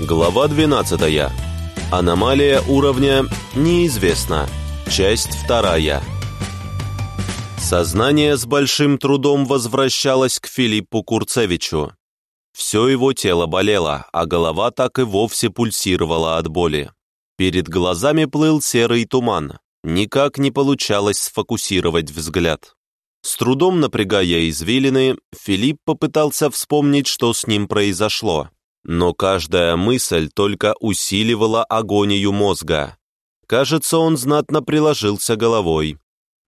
Глава 12. Аномалия уровня неизвестна. Часть вторая. Сознание с большим трудом возвращалось к Филиппу Курцевичу. Все его тело болело, а голова так и вовсе пульсировала от боли. Перед глазами плыл серый туман. Никак не получалось сфокусировать взгляд. С трудом напрягая извилины, Филипп попытался вспомнить, что с ним произошло. Но каждая мысль только усиливала агонию мозга. Кажется, он знатно приложился головой.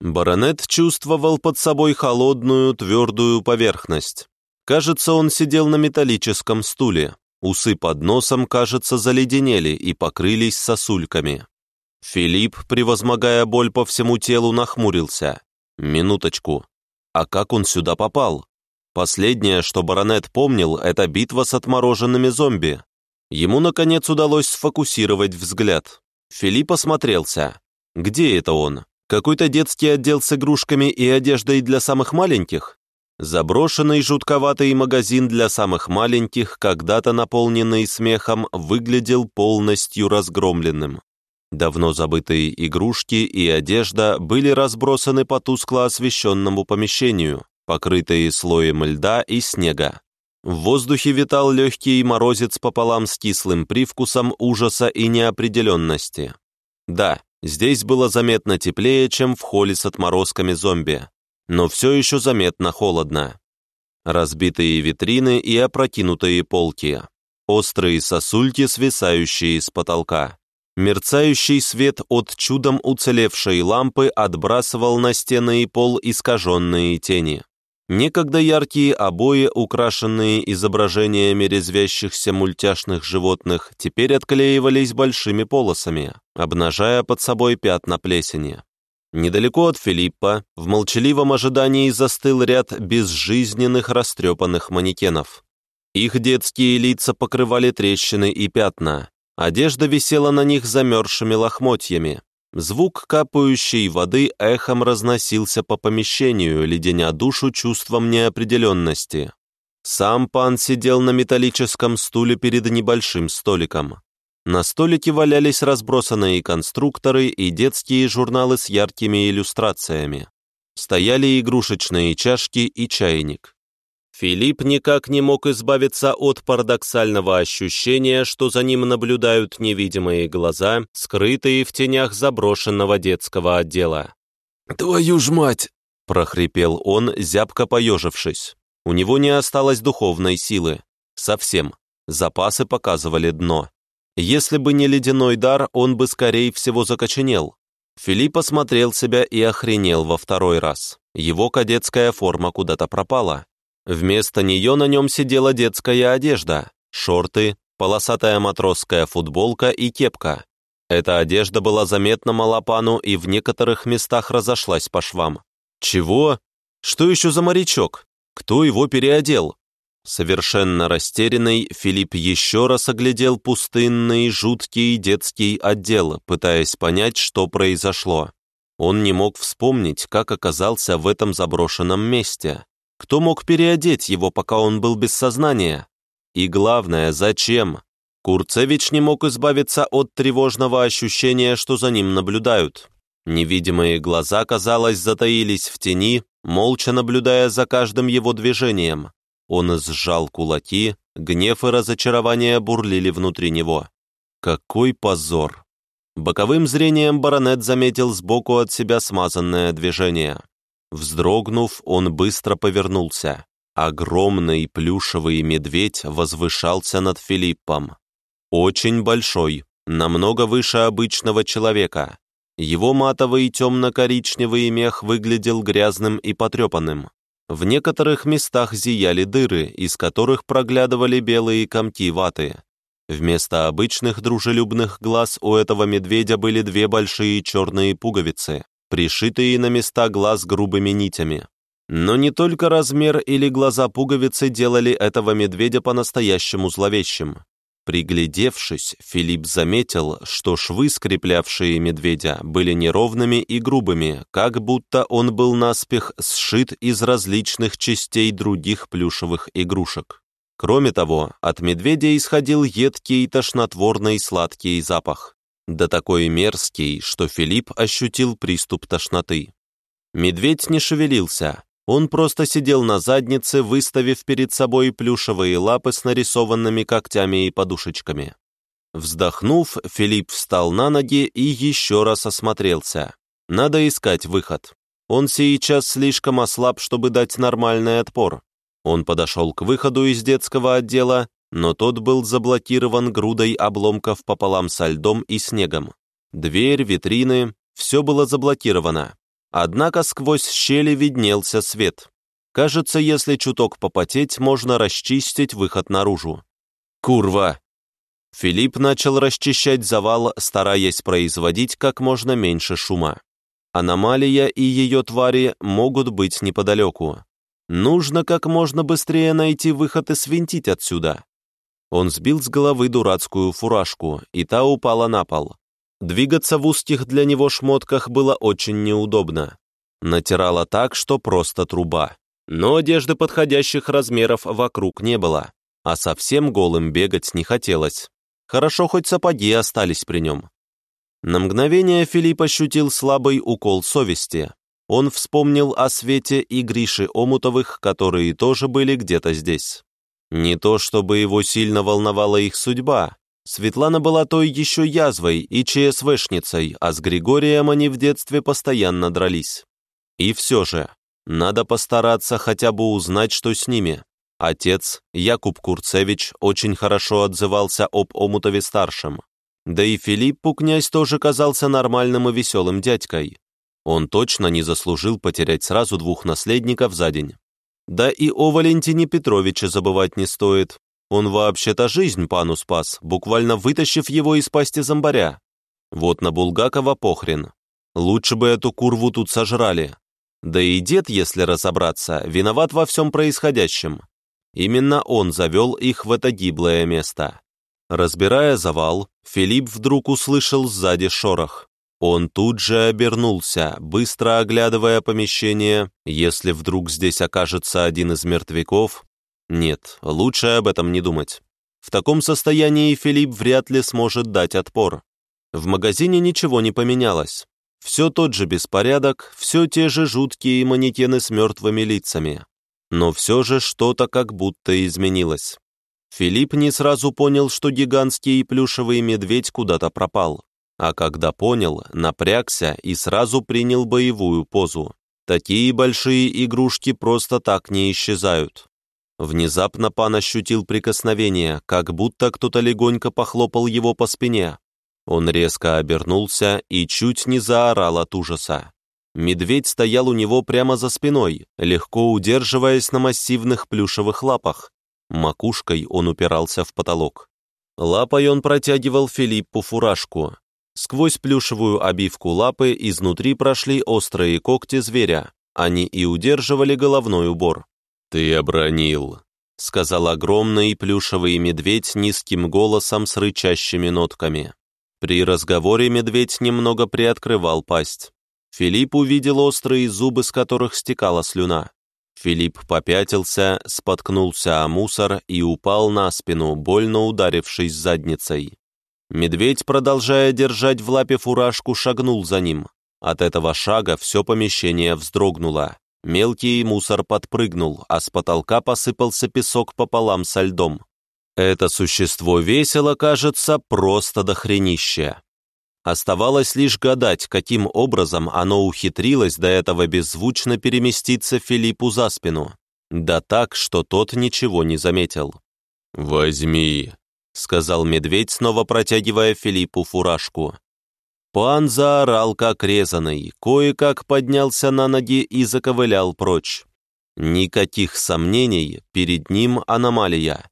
Баронет чувствовал под собой холодную, твердую поверхность. Кажется, он сидел на металлическом стуле. Усы под носом, кажется, заледенели и покрылись сосульками. Филипп, превозмогая боль по всему телу, нахмурился. Минуточку. А как он сюда попал? Последнее, что баронет помнил, это битва с отмороженными зомби. Ему, наконец, удалось сфокусировать взгляд. Филипп осмотрелся. Где это он? Какой-то детский отдел с игрушками и одеждой для самых маленьких? Заброшенный жутковатый магазин для самых маленьких, когда-то наполненный смехом, выглядел полностью разгромленным. Давно забытые игрушки и одежда были разбросаны по тускло освещенному помещению покрытые слоем льда и снега. В воздухе витал легкий морозец пополам с кислым привкусом ужаса и неопределенности. Да, здесь было заметно теплее, чем в холле с отморозками зомби, но все еще заметно холодно. Разбитые витрины и опрокинутые полки, острые сосульки, свисающие с потолка. Мерцающий свет от чудом уцелевшей лампы отбрасывал на стены и пол искаженные тени. Некогда яркие обои, украшенные изображениями резвящихся мультяшных животных, теперь отклеивались большими полосами, обнажая под собой пятна плесени. Недалеко от Филиппа, в молчаливом ожидании застыл ряд безжизненных растрепанных манекенов. Их детские лица покрывали трещины и пятна, одежда висела на них замерзшими лохмотьями, Звук капающей воды эхом разносился по помещению, леденя душу чувством неопределенности. Сам пан сидел на металлическом стуле перед небольшим столиком. На столике валялись разбросанные конструкторы и детские журналы с яркими иллюстрациями. Стояли игрушечные чашки и чайник. Филипп никак не мог избавиться от парадоксального ощущения, что за ним наблюдают невидимые глаза, скрытые в тенях заброшенного детского отдела. «Твою ж мать!» – прохрипел он, зябко поежившись. У него не осталось духовной силы. Совсем. Запасы показывали дно. Если бы не ледяной дар, он бы, скорее всего, закоченел. Филипп осмотрел себя и охренел во второй раз. Его кадетская форма куда-то пропала. Вместо нее на нем сидела детская одежда, шорты, полосатая матросская футболка и кепка. Эта одежда была заметна малопану и в некоторых местах разошлась по швам. Чего? Что еще за морячок? Кто его переодел? Совершенно растерянный, Филипп еще раз оглядел пустынный, жуткий детский отдел, пытаясь понять, что произошло. Он не мог вспомнить, как оказался в этом заброшенном месте. Кто мог переодеть его, пока он был без сознания? И главное, зачем? Курцевич не мог избавиться от тревожного ощущения, что за ним наблюдают. Невидимые глаза, казалось, затаились в тени, молча наблюдая за каждым его движением. Он сжал кулаки, гнев и разочарование бурлили внутри него. Какой позор! Боковым зрением баронет заметил сбоку от себя смазанное движение. Вздрогнув, он быстро повернулся. Огромный плюшевый медведь возвышался над Филиппом. Очень большой, намного выше обычного человека. Его матовый темно-коричневый мех выглядел грязным и потрепанным. В некоторых местах зияли дыры, из которых проглядывали белые комки ваты. Вместо обычных дружелюбных глаз у этого медведя были две большие черные пуговицы пришитые на места глаз грубыми нитями. Но не только размер или глаза пуговицы делали этого медведя по-настоящему зловещим. Приглядевшись, Филипп заметил, что швы, скреплявшие медведя, были неровными и грубыми, как будто он был наспех сшит из различных частей других плюшевых игрушек. Кроме того, от медведя исходил едкий, тошнотворный сладкий запах. Да такой мерзкий, что Филипп ощутил приступ тошноты. Медведь не шевелился, он просто сидел на заднице, выставив перед собой плюшевые лапы с нарисованными когтями и подушечками. Вздохнув, Филипп встал на ноги и еще раз осмотрелся. Надо искать выход. Он сейчас слишком ослаб, чтобы дать нормальный отпор. Он подошел к выходу из детского отдела, но тот был заблокирован грудой обломков пополам со льдом и снегом. Дверь, витрины — все было заблокировано. Однако сквозь щели виднелся свет. Кажется, если чуток попотеть, можно расчистить выход наружу. «Курва!» Филипп начал расчищать завал, стараясь производить как можно меньше шума. Аномалия и ее твари могут быть неподалеку. Нужно как можно быстрее найти выход и свинтить отсюда. Он сбил с головы дурацкую фуражку, и та упала на пол. Двигаться в узких для него шмотках было очень неудобно. Натирала так, что просто труба. Но одежды подходящих размеров вокруг не было, а совсем голым бегать не хотелось. Хорошо, хоть сапоги остались при нем. На мгновение Филипп ощутил слабый укол совести. Он вспомнил о Свете и Грише Омутовых, которые тоже были где-то здесь. Не то, чтобы его сильно волновала их судьба. Светлана была той еще язвой и ЧСВшницей, а с Григорием они в детстве постоянно дрались. И все же, надо постараться хотя бы узнать, что с ними. Отец, Якуб Курцевич, очень хорошо отзывался об Омутове-старшем. Да и Филиппу князь тоже казался нормальным и веселым дядькой. Он точно не заслужил потерять сразу двух наследников за день. Да и о Валентине Петровиче забывать не стоит. Он вообще-то жизнь пану спас, буквально вытащив его из пасти зомбаря. Вот на Булгакова похрен. Лучше бы эту курву тут сожрали. Да и дед, если разобраться, виноват во всем происходящем. Именно он завел их в это гиблое место. Разбирая завал, Филипп вдруг услышал сзади шорох. Он тут же обернулся, быстро оглядывая помещение. Если вдруг здесь окажется один из мертвяков... Нет, лучше об этом не думать. В таком состоянии Филипп вряд ли сможет дать отпор. В магазине ничего не поменялось. Все тот же беспорядок, все те же жуткие манекены с мертвыми лицами. Но все же что-то как будто изменилось. Филипп не сразу понял, что гигантский плюшевый медведь куда-то пропал. А когда понял, напрягся и сразу принял боевую позу. Такие большие игрушки просто так не исчезают. Внезапно пан ощутил прикосновение, как будто кто-то легонько похлопал его по спине. Он резко обернулся и чуть не заорал от ужаса. Медведь стоял у него прямо за спиной, легко удерживаясь на массивных плюшевых лапах, Макушкой он упирался в потолок. Лапой он протягивал Филиппу фуражку. Сквозь плюшевую обивку лапы изнутри прошли острые когти зверя. Они и удерживали головной убор. «Ты обронил», — сказал огромный плюшевый медведь низким голосом с рычащими нотками. При разговоре медведь немного приоткрывал пасть. Филипп увидел острые зубы, с которых стекала слюна. Филипп попятился, споткнулся о мусор и упал на спину, больно ударившись задницей. Медведь, продолжая держать в лапе фуражку, шагнул за ним. От этого шага все помещение вздрогнуло. Мелкий мусор подпрыгнул, а с потолка посыпался песок пополам со льдом. Это существо весело, кажется, просто до хренища. Оставалось лишь гадать, каким образом оно ухитрилось до этого беззвучно переместиться Филиппу за спину. Да так, что тот ничего не заметил. «Возьми», — сказал медведь, снова протягивая Филиппу фуражку. Пан заорал, как резаный, кое-как поднялся на ноги и заковылял прочь. Никаких сомнений, перед ним аномалия.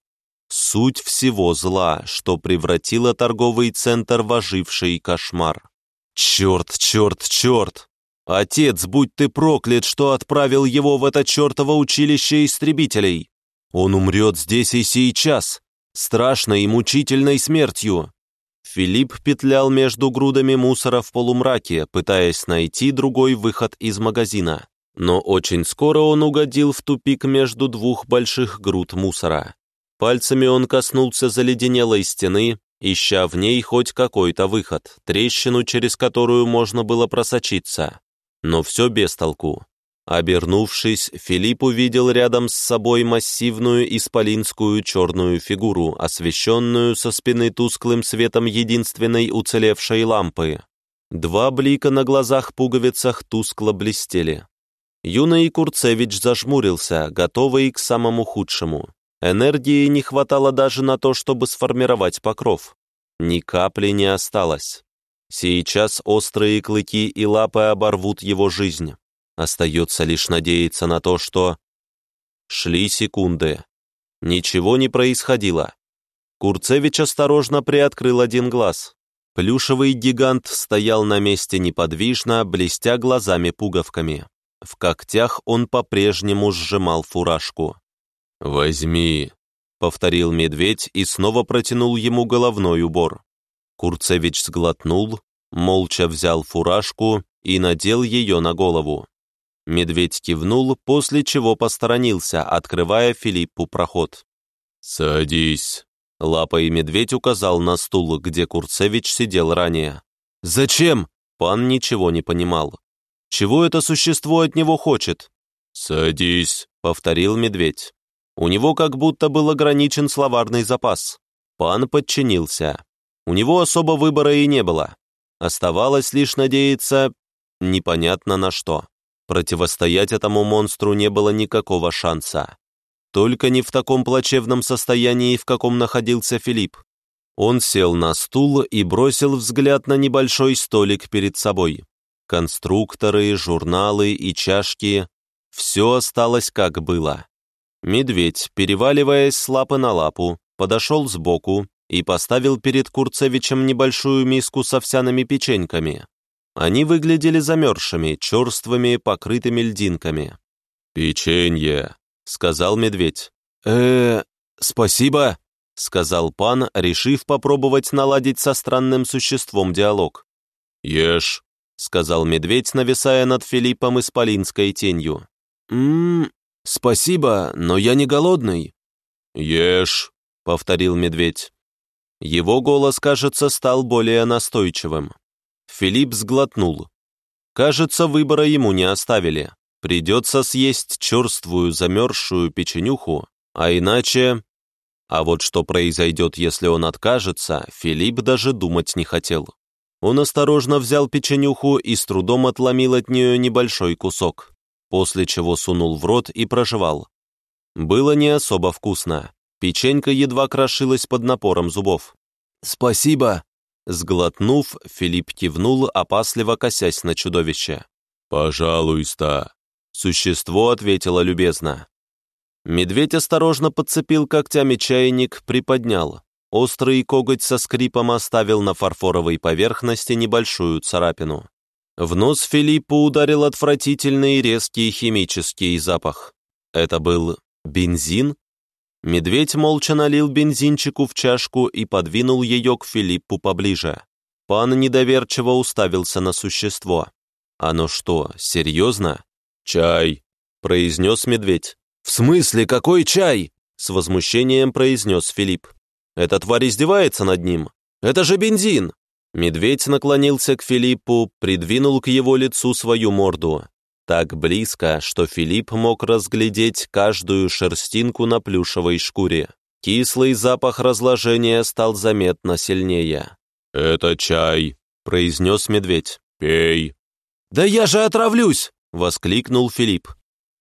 Суть всего зла, что превратило торговый центр в оживший кошмар. Черт, черт, черт! Отец, будь ты проклят, что отправил его в это чертово училище истребителей! Он умрет здесь и сейчас, страшной и мучительной смертью. Филипп петлял между грудами мусора в полумраке, пытаясь найти другой выход из магазина. Но очень скоро он угодил в тупик между двух больших груд мусора. Пальцами он коснулся заледенелой стены, ища в ней хоть какой-то выход, трещину, через которую можно было просочиться. Но все без толку. Обернувшись, Филипп увидел рядом с собой массивную исполинскую черную фигуру, освещенную со спины тусклым светом единственной уцелевшей лампы. Два блика на глазах-пуговицах тускло блестели. Юный Курцевич зажмурился, готовый к самому худшему. Энергии не хватало даже на то, чтобы сформировать покров. Ни капли не осталось. Сейчас острые клыки и лапы оборвут его жизнь. Остается лишь надеяться на то, что... Шли секунды. Ничего не происходило. Курцевич осторожно приоткрыл один глаз. Плюшевый гигант стоял на месте неподвижно, блестя глазами-пуговками. В когтях он по-прежнему сжимал фуражку. «Возьми», — повторил медведь и снова протянул ему головной убор. Курцевич сглотнул, молча взял фуражку и надел ее на голову. Медведь кивнул, после чего посторонился, открывая Филиппу проход. «Садись», — лапой медведь указал на стул, где Курцевич сидел ранее. «Зачем?» — пан ничего не понимал. «Чего это существо от него хочет?» «Садись», — повторил медведь. У него как будто был ограничен словарный запас. Пан подчинился. У него особо выбора и не было. Оставалось лишь надеяться непонятно на что. Противостоять этому монстру не было никакого шанса. Только не в таком плачевном состоянии, в каком находился Филипп. Он сел на стул и бросил взгляд на небольшой столик перед собой. Конструкторы, журналы и чашки — все осталось как было. Медведь, переваливаясь с лапы на лапу, подошел сбоку и поставил перед Курцевичем небольшую миску с овсяными печеньками. Они выглядели замерзшими, черствыми, покрытыми льдинками. «Печенье», — сказал медведь. э спасибо», — сказал пан, решив попробовать наладить со странным существом диалог. «Ешь», — сказал медведь, нависая над Филиппом исполинской тенью. «М-м, «Спасибо, но я не голодный». «Ешь», — повторил медведь. Его голос, кажется, стал более настойчивым. Филипп сглотнул. Кажется, выбора ему не оставили. Придется съесть черствую замерзшую печенюху, а иначе... А вот что произойдет, если он откажется, Филипп даже думать не хотел. Он осторожно взял печенюху и с трудом отломил от нее небольшой кусок после чего сунул в рот и прожевал. Было не особо вкусно. Печенька едва крошилась под напором зубов. «Спасибо!» Сглотнув, Филипп кивнул, опасливо косясь на чудовище. «Пожалуйста!» Существо ответило любезно. Медведь осторожно подцепил когтями чайник, приподнял. Острый коготь со скрипом оставил на фарфоровой поверхности небольшую царапину. В нос Филиппу ударил отвратительный резкий химический запах. Это был бензин? Медведь молча налил бензинчику в чашку и подвинул ее к Филиппу поближе. Пан недоверчиво уставился на существо. «Оно что, серьезно?» «Чай», — произнес медведь. «В смысле, какой чай?» — с возмущением произнес Филипп. «Эта тварь издевается над ним. Это же бензин!» Медведь наклонился к Филиппу, придвинул к его лицу свою морду. Так близко, что Филипп мог разглядеть каждую шерстинку на плюшевой шкуре. Кислый запах разложения стал заметно сильнее. «Это чай», — произнес медведь. «Пей». «Да я же отравлюсь!» — воскликнул Филипп.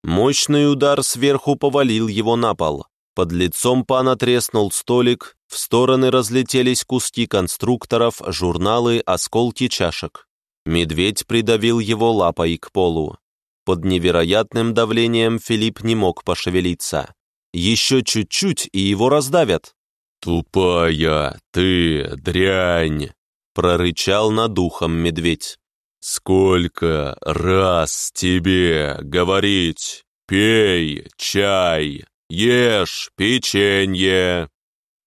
Мощный удар сверху повалил его на пол. Под лицом пана треснул столик, в стороны разлетелись куски конструкторов, журналы, осколки чашек. Медведь придавил его лапой к полу. Под невероятным давлением Филипп не мог пошевелиться. Еще чуть-чуть, и его раздавят. «Тупая ты, дрянь!» — прорычал над ухом медведь. «Сколько раз тебе говорить? Пей чай, ешь печенье!»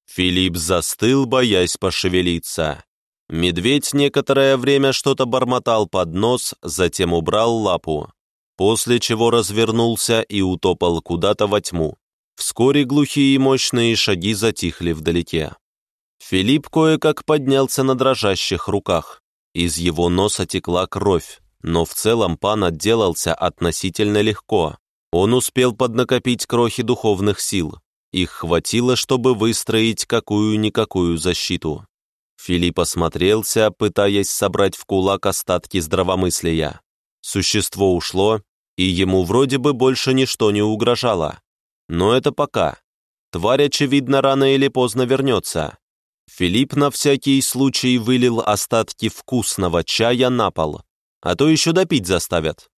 Филипп застыл, боясь пошевелиться. Медведь некоторое время что-то бормотал под нос, затем убрал лапу, после чего развернулся и утопал куда-то во тьму. Вскоре глухие и мощные шаги затихли вдалеке. Филипп кое-как поднялся на дрожащих руках. Из его носа текла кровь, но в целом пан отделался относительно легко. Он успел поднакопить крохи духовных сил. Их хватило, чтобы выстроить какую-никакую защиту. Филипп осмотрелся, пытаясь собрать в кулак остатки здравомыслия. Существо ушло, и ему вроде бы больше ничто не угрожало. Но это пока. Тварь, очевидно, рано или поздно вернется. Филипп на всякий случай вылил остатки вкусного чая на пол, а то еще допить заставят.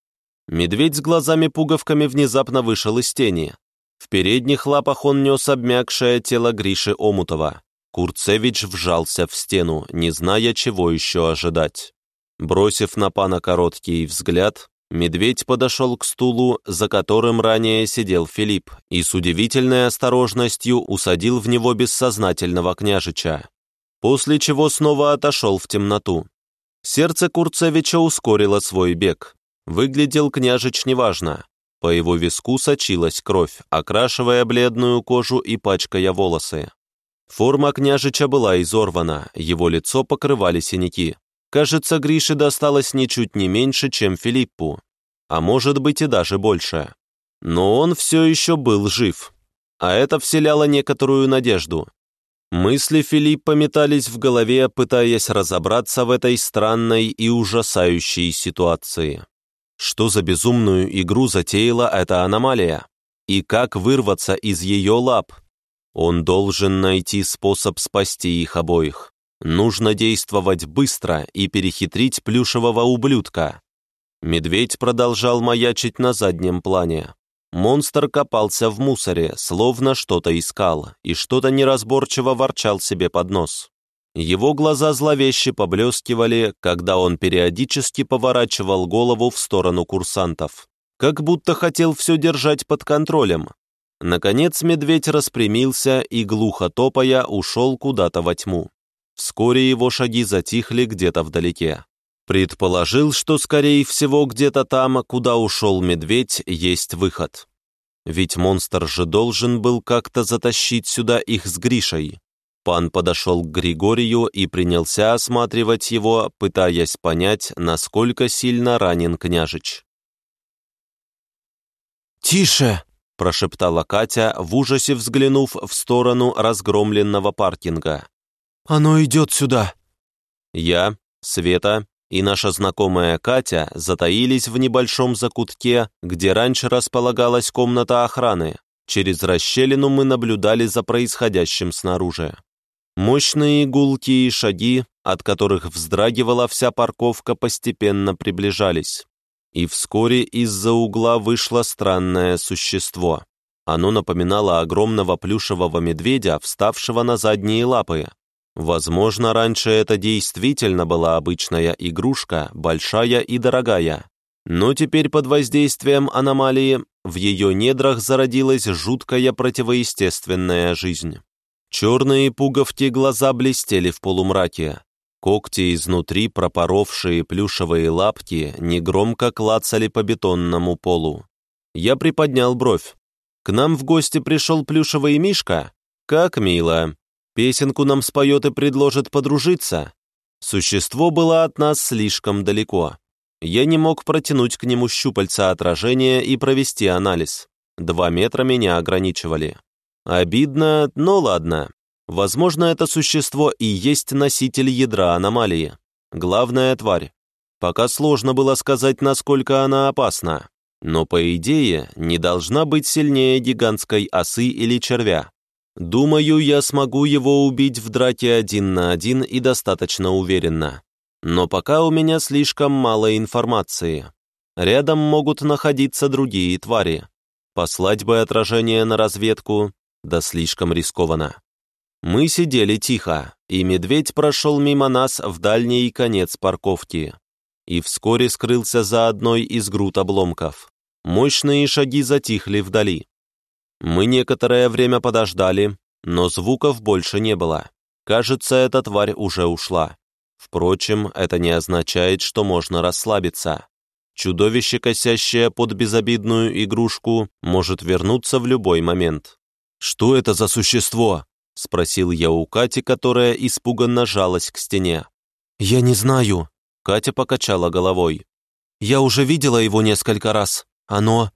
Медведь с глазами-пуговками внезапно вышел из тени. В передних лапах он нес обмякшее тело Гриши Омутова. Курцевич вжался в стену, не зная, чего еще ожидать. Бросив на пана короткий взгляд, медведь подошел к стулу, за которым ранее сидел Филипп, и с удивительной осторожностью усадил в него бессознательного княжича, после чего снова отошел в темноту. Сердце Курцевича ускорило свой бег. Выглядел княжич неважно. По его виску сочилась кровь, окрашивая бледную кожу и пачкая волосы. Форма княжича была изорвана, его лицо покрывали синяки. Кажется, Грише досталось ничуть не меньше, чем Филиппу, а может быть и даже больше. Но он все еще был жив, а это вселяло некоторую надежду. Мысли Филиппа метались в голове, пытаясь разобраться в этой странной и ужасающей ситуации. Что за безумную игру затеяла эта аномалия? И как вырваться из ее лап? Он должен найти способ спасти их обоих. Нужно действовать быстро и перехитрить плюшевого ублюдка. Медведь продолжал маячить на заднем плане. Монстр копался в мусоре, словно что-то искал, и что-то неразборчиво ворчал себе под нос. Его глаза зловеще поблескивали, когда он периодически поворачивал голову в сторону курсантов, как будто хотел все держать под контролем, Наконец медведь распрямился и, глухо топая, ушел куда-то во тьму. Вскоре его шаги затихли где-то вдалеке. Предположил, что, скорее всего, где-то там, куда ушел медведь, есть выход. Ведь монстр же должен был как-то затащить сюда их с Гришей. Пан подошел к Григорию и принялся осматривать его, пытаясь понять, насколько сильно ранен княжич. «Тише!» — прошептала Катя, в ужасе взглянув в сторону разгромленного паркинга. «Оно идет сюда!» Я, Света и наша знакомая Катя затаились в небольшом закутке, где раньше располагалась комната охраны. Через расщелину мы наблюдали за происходящим снаружи. Мощные гулкие шаги, от которых вздрагивала вся парковка, постепенно приближались и вскоре из-за угла вышло странное существо. Оно напоминало огромного плюшевого медведя, вставшего на задние лапы. Возможно, раньше это действительно была обычная игрушка, большая и дорогая. Но теперь под воздействием аномалии в ее недрах зародилась жуткая противоестественная жизнь. Черные пуговки глаза блестели в полумраке. Когти изнутри, пропоровшие плюшевые лапки, негромко клацали по бетонному полу. Я приподнял бровь. К нам в гости пришел плюшевый мишка? Как мило. Песенку нам споет и предложит подружиться. Существо было от нас слишком далеко. Я не мог протянуть к нему щупальца отражения и провести анализ. Два метра меня ограничивали. Обидно, но ладно. Возможно, это существо и есть носитель ядра аномалии. Главная тварь. Пока сложно было сказать, насколько она опасна. Но, по идее, не должна быть сильнее гигантской осы или червя. Думаю, я смогу его убить в драке один на один и достаточно уверенно. Но пока у меня слишком мало информации. Рядом могут находиться другие твари. Послать бы отражение на разведку, да слишком рискованно. Мы сидели тихо, и медведь прошел мимо нас в дальний конец парковки и вскоре скрылся за одной из груд обломков. Мощные шаги затихли вдали. Мы некоторое время подождали, но звуков больше не было. Кажется, эта тварь уже ушла. Впрочем, это не означает, что можно расслабиться. Чудовище, косящее под безобидную игрушку, может вернуться в любой момент. «Что это за существо?» — спросил я у Кати, которая испуганно жалась к стене. «Я не знаю», — Катя покачала головой. «Я уже видела его несколько раз. Оно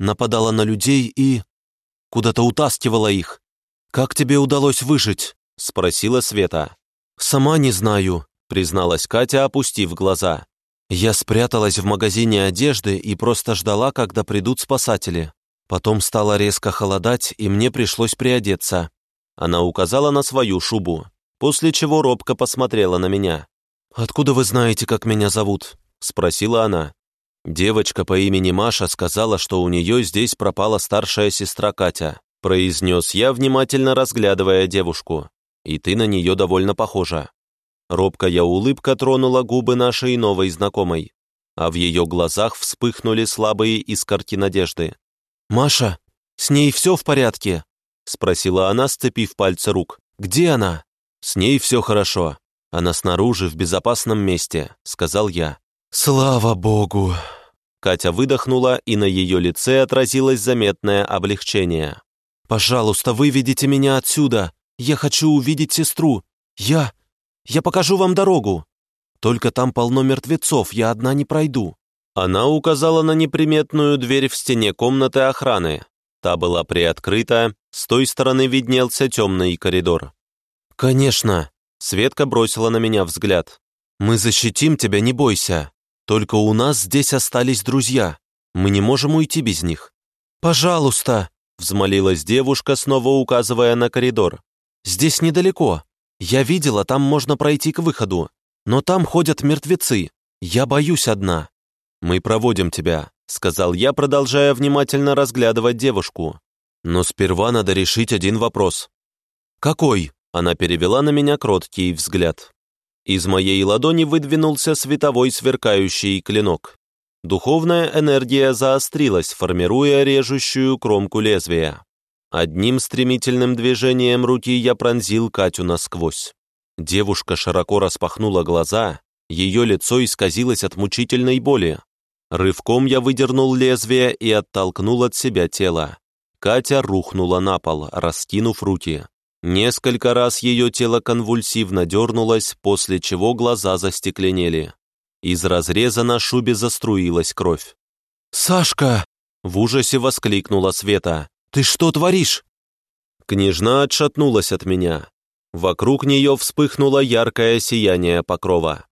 нападало на людей и куда-то утаскивало их. Как тебе удалось выжить?» — спросила Света. «Сама не знаю», — призналась Катя, опустив глаза. «Я спряталась в магазине одежды и просто ждала, когда придут спасатели. Потом стало резко холодать, и мне пришлось приодеться. Она указала на свою шубу, после чего робко посмотрела на меня. «Откуда вы знаете, как меня зовут?» — спросила она. «Девочка по имени Маша сказала, что у нее здесь пропала старшая сестра Катя», произнес я, внимательно разглядывая девушку. «И ты на нее довольно похожа». Робкая улыбка тронула губы нашей новой знакомой, а в ее глазах вспыхнули слабые искорки надежды. «Маша, с ней все в порядке?» — спросила она, сцепив пальцы рук. «Где она?» «С ней все хорошо. Она снаружи, в безопасном месте», — сказал я. «Слава богу!» Катя выдохнула, и на ее лице отразилось заметное облегчение. «Пожалуйста, выведите меня отсюда. Я хочу увидеть сестру. Я... Я покажу вам дорогу. Только там полно мертвецов, я одна не пройду». Она указала на неприметную дверь в стене комнаты охраны. Та была приоткрыта, с той стороны виднелся темный коридор. «Конечно», — Светка бросила на меня взгляд. «Мы защитим тебя, не бойся. Только у нас здесь остались друзья. Мы не можем уйти без них». «Пожалуйста», — взмолилась девушка, снова указывая на коридор. «Здесь недалеко. Я видела, там можно пройти к выходу. Но там ходят мертвецы. Я боюсь одна». «Мы проводим тебя», — сказал я, продолжая внимательно разглядывать девушку. «Но сперва надо решить один вопрос». «Какой?» — она перевела на меня кроткий взгляд. Из моей ладони выдвинулся световой сверкающий клинок. Духовная энергия заострилась, формируя режущую кромку лезвия. Одним стремительным движением руки я пронзил Катю насквозь. Девушка широко распахнула глаза, ее лицо исказилось от мучительной боли. Рывком я выдернул лезвие и оттолкнул от себя тело. Катя рухнула на пол, раскинув руки. Несколько раз ее тело конвульсивно дернулось, после чего глаза застекленели. Из разреза на шубе заструилась кровь. «Сашка!» — в ужасе воскликнула Света. «Ты что творишь?» Княжна отшатнулась от меня. Вокруг нее вспыхнуло яркое сияние покрова.